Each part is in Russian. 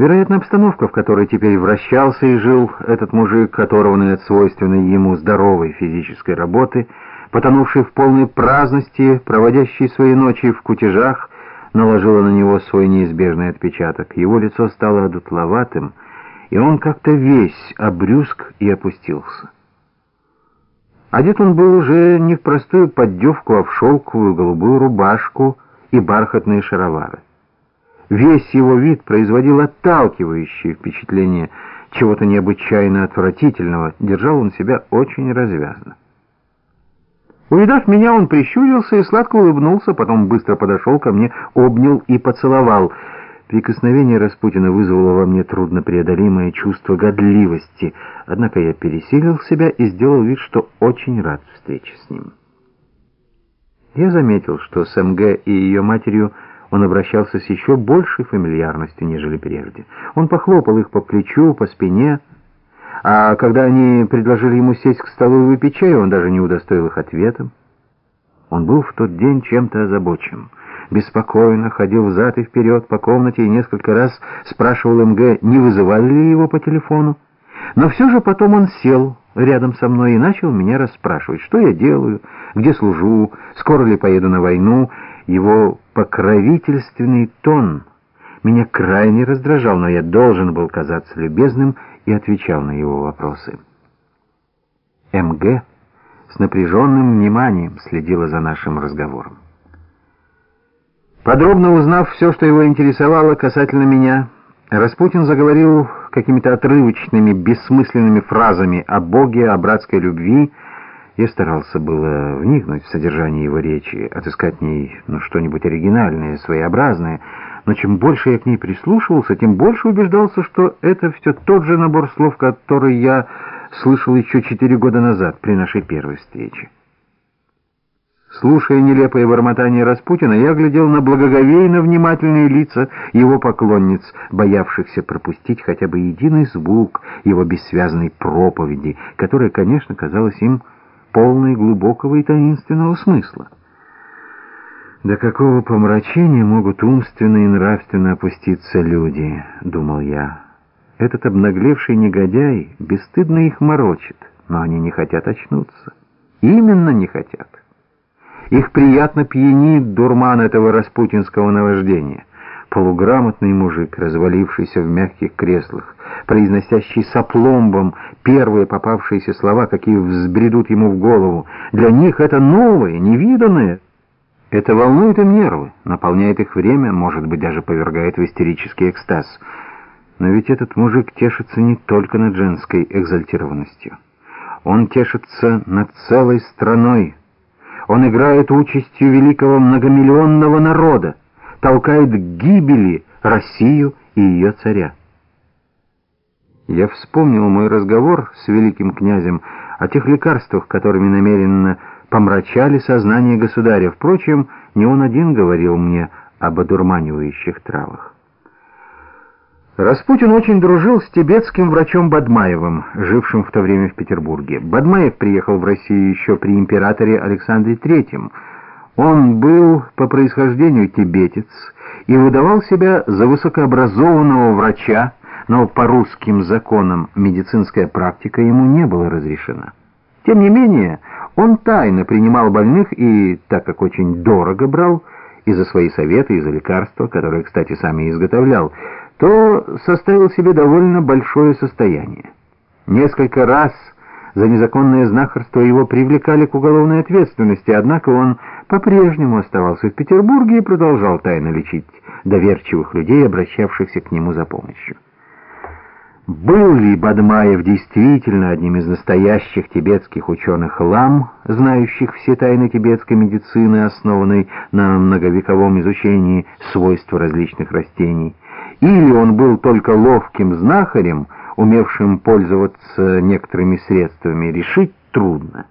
Вероятно, обстановка, в которой теперь вращался и жил этот мужик, оторванный от свойственной ему здоровой физической работы, потонувший в полной праздности, проводящий свои ночи в кутежах, наложила на него свой неизбежный отпечаток. Его лицо стало одутловатым, и он как-то весь обрюзг и опустился. Одет он был уже не в простую поддевку, а в шелковую голубую рубашку и бархатные шаровары. Весь его вид производил отталкивающее впечатление чего-то необычайно отвратительного, держал он себя очень развязно. Увидав меня, он прищурился и сладко улыбнулся, потом быстро подошел ко мне, обнял и поцеловал. Прикосновение Распутина вызвало во мне труднопреодолимое чувство годливости, однако я пересилил себя и сделал вид, что очень рад встрече с ним. Я заметил, что с МГ и ее матерью он обращался с еще большей фамильярностью, нежели прежде. Он похлопал их по плечу, по спине, а когда они предложили ему сесть к столу и выпить чай, он даже не удостоил их ответом. Он был в тот день чем-то озабочен. Беспокойно ходил взад и вперед по комнате и несколько раз спрашивал МГ, не вызывали ли его по телефону. Но все же потом он сел рядом со мной и начал меня расспрашивать, что я делаю, где служу, скоро ли поеду на войну, его покровительственный тон меня крайне раздражал, но я должен был казаться любезным и отвечал на его вопросы. МГ с напряженным вниманием следила за нашим разговором. Подробно узнав все, что его интересовало касательно меня, Распутин заговорил какими-то отрывочными, бессмысленными фразами о Боге, о братской любви, я старался было вникнуть в содержание его речи, отыскать в ней ну, что-нибудь оригинальное, своеобразное, но чем больше я к ней прислушивался, тем больше убеждался, что это все тот же набор слов, который я слышал еще четыре года назад при нашей первой встрече. Слушая нелепое бормотание Распутина, я глядел на благоговейно внимательные лица его поклонниц, боявшихся пропустить хотя бы единый звук его бессвязной проповеди, которая, конечно, казалась им полной глубокого и таинственного смысла. «До какого помрачения могут умственно и нравственно опуститься люди?» — думал я. «Этот обнаглевший негодяй бесстыдно их морочит, но они не хотят очнуться. Именно не хотят. Их приятно пьянит дурман этого распутинского наваждения» полуграмотный мужик, развалившийся в мягких креслах, произносящий с опломбом первые попавшиеся слова, какие взбредут ему в голову. Для них это новое, невиданное. Это волнует им нервы, наполняет их время, может быть, даже повергает в истерический экстаз. Но ведь этот мужик тешится не только над женской экзальтированностью. Он тешится над целой страной. Он играет участью великого многомиллионного народа толкает к гибели Россию и ее царя. Я вспомнил мой разговор с великим князем о тех лекарствах, которыми намеренно помрачали сознание государя. Впрочем, не он один говорил мне об одурманивающих травах. Распутин очень дружил с тибетским врачом Бадмаевым, жившим в то время в Петербурге. Бадмаев приехал в Россию еще при императоре Александре Третьем. Он был по происхождению тибетец и выдавал себя за высокообразованного врача, но по русским законам медицинская практика ему не была разрешена. Тем не менее, он тайно принимал больных и, так как очень дорого брал, и за свои советы, и за лекарства, которые, кстати, сам и изготовлял, то составил себе довольно большое состояние. Несколько раз за незаконное знахарство его привлекали к уголовной ответственности, однако он по-прежнему оставался в Петербурге и продолжал тайно лечить доверчивых людей, обращавшихся к нему за помощью. Был ли Бадмаев действительно одним из настоящих тибетских ученых-лам, знающих все тайны тибетской медицины, основанной на многовековом изучении свойств различных растений, или он был только ловким знахарем, умевшим пользоваться некоторыми средствами, решить трудно.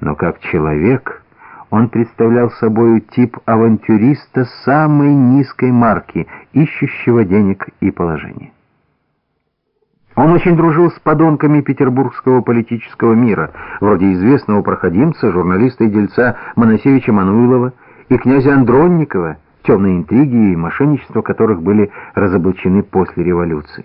Но как человек он представлял собой тип авантюриста самой низкой марки, ищущего денег и положения. Он очень дружил с подонками петербургского политического мира, вроде известного проходимца, журналиста и дельца Моносевича Мануилова и князя Андронникова, темные интриги и мошенничества которых были разоблачены после революции.